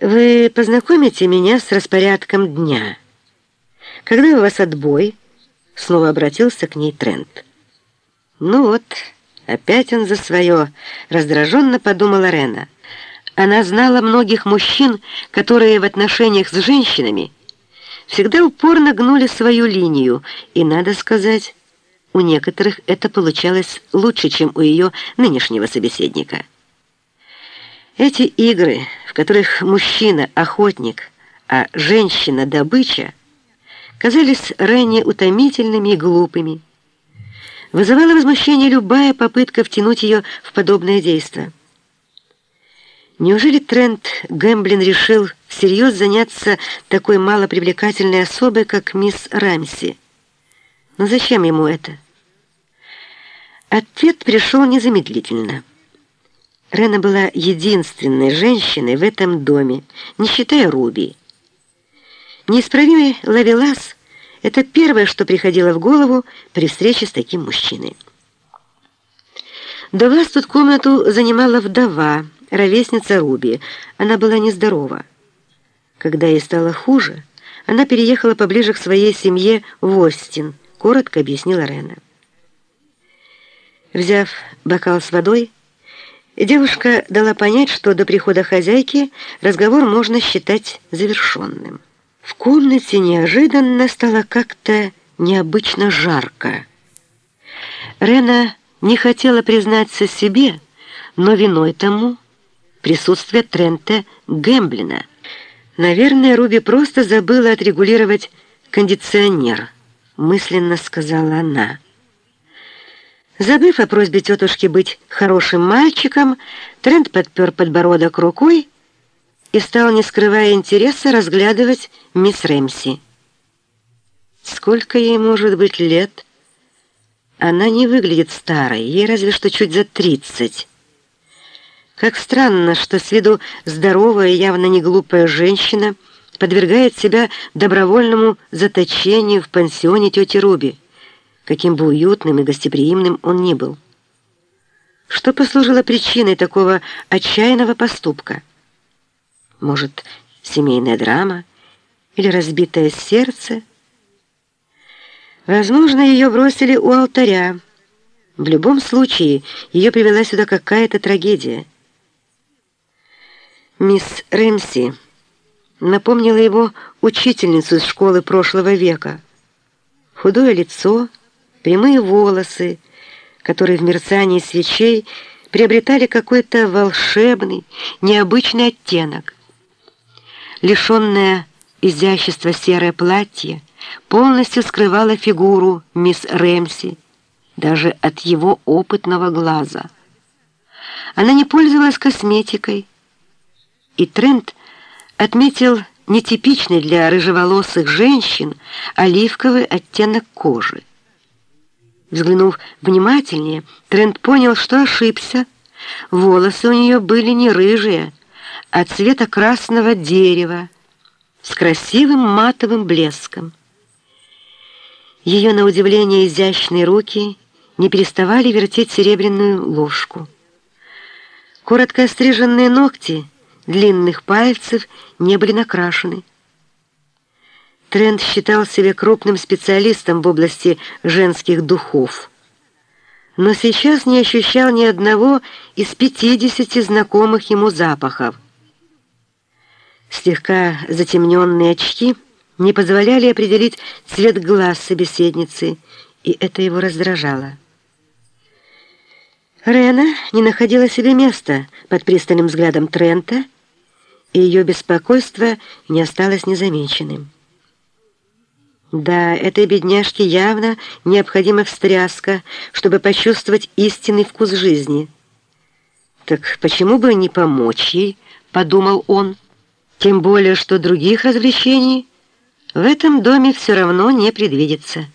Вы познакомите меня с распорядком дня. Когда у вас отбой?» Снова обратился к ней Трент. «Ну вот, опять он за свое», — раздраженно подумала Рена. Она знала многих мужчин, которые в отношениях с женщинами всегда упорно гнули свою линию, и, надо сказать, у некоторых это получалось лучше, чем у ее нынешнего собеседника. Эти игры, которых мужчина — охотник, а женщина — добыча, казались ранее утомительными и глупыми. Вызывала возмущение любая попытка втянуть ее в подобное действие. Неужели Трент Гэмблин решил всерьез заняться такой малопривлекательной особой, как мисс Рамси? Но зачем ему это? Ответ пришел незамедлительно. Рена была единственной женщиной в этом доме, не считая Руби. Неисправимый Лавелас — это первое, что приходило в голову при встрече с таким мужчиной. До вас тут комнату занимала вдова, ровесница Руби. Она была нездорова. Когда ей стало хуже, она переехала поближе к своей семье в Остин, коротко объяснила Рена. Взяв бокал с водой, Девушка дала понять, что до прихода хозяйки разговор можно считать завершенным. В комнате неожиданно стало как-то необычно жарко. Рена не хотела признаться себе, но виной тому присутствие Трента Гэмблина. Наверное, Руби просто забыла отрегулировать кондиционер, мысленно сказала она. Забыв о просьбе тетушки быть хорошим мальчиком, Трент подпер подбородок рукой и стал, не скрывая интереса, разглядывать мисс Рэмси. Сколько ей может быть лет? Она не выглядит старой, ей разве что чуть за тридцать. Как странно, что с виду здоровая, явно не глупая женщина подвергает себя добровольному заточению в пансионе тети Руби каким бы уютным и гостеприимным он ни был. Что послужило причиной такого отчаянного поступка? Может, семейная драма или разбитое сердце? Возможно, ее бросили у алтаря. В любом случае, ее привела сюда какая-то трагедия. Мисс Рэмси напомнила его учительницу из школы прошлого века. Худое лицо, прямые волосы, которые в мерцании свечей приобретали какой-то волшебный, необычный оттенок. Лишенное изящества серое платье полностью скрывало фигуру мисс Рэмси, даже от его опытного глаза. Она не пользовалась косметикой, и Трент отметил нетипичный для рыжеволосых женщин оливковый оттенок кожи. Взглянув внимательнее, Трент понял, что ошибся. Волосы у нее были не рыжие, а цвета красного дерева с красивым матовым блеском. Ее, на удивление, изящные руки не переставали вертеть серебряную ложку. Коротко остриженные ногти длинных пальцев не были накрашены. Трент считал себя крупным специалистом в области женских духов, но сейчас не ощущал ни одного из пятидесяти знакомых ему запахов. Слегка затемненные очки не позволяли определить цвет глаз собеседницы, и это его раздражало. Рена не находила себе места под пристальным взглядом Трента, и ее беспокойство не осталось незамеченным. Да, этой бедняжке явно необходима встряска, чтобы почувствовать истинный вкус жизни. Так почему бы не помочь ей, подумал он. Тем более, что других развлечений в этом доме все равно не предвидится.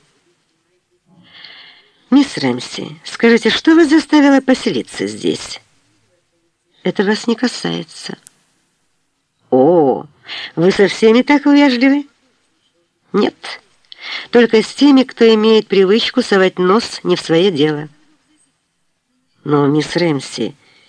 Мисс Рэмси, скажите, что вас заставило поселиться здесь? Это вас не касается. О, вы со всеми так вежливы? Нет, только с теми, кто имеет привычку совать нос не в свое дело. Но, мисс Рэмси,